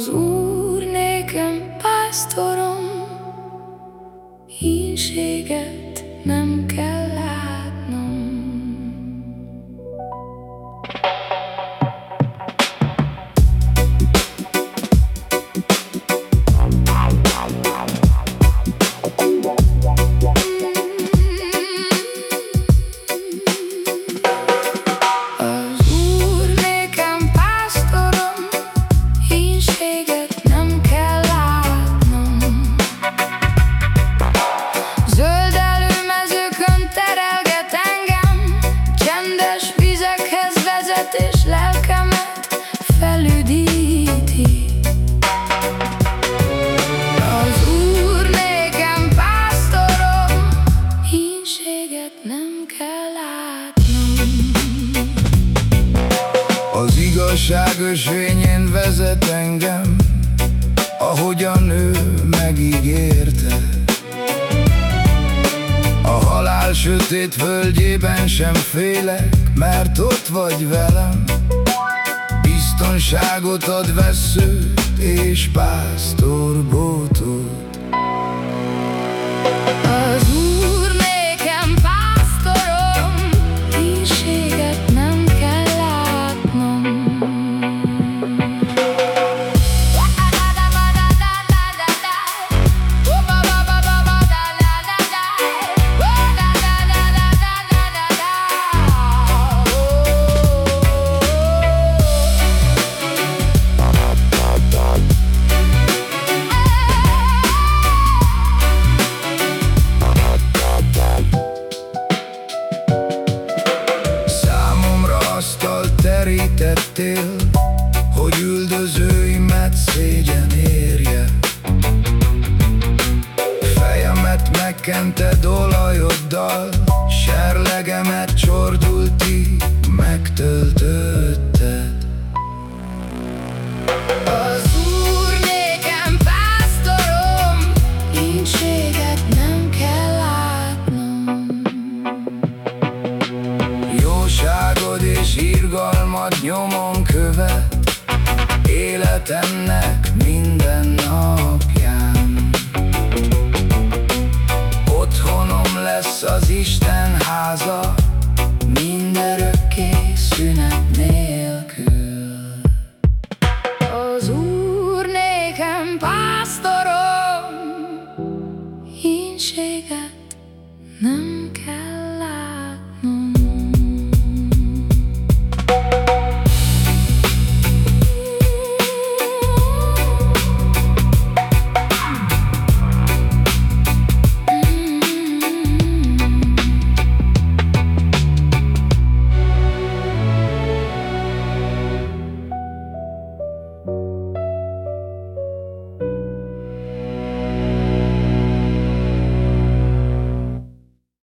Az Úr nékem pásztorom, hínséget nem kell. Az igazságos fényén vezet engem Ahogyan ő megígérte. A halál sötét földjében sem félek Mert ott vagy velem. Biztonságot ad vesző és pásztorbótot Az terítettél Hogy üldözőimet szégyen érje. Fejemet megkented olajoddal Serlegemet csordultig Magad nyomon követ Életemnek minden napján. Otthonom lesz az Isten háza Mindenörökké szünet nélkül. Az Úr nékem pásztorom Hínséget nem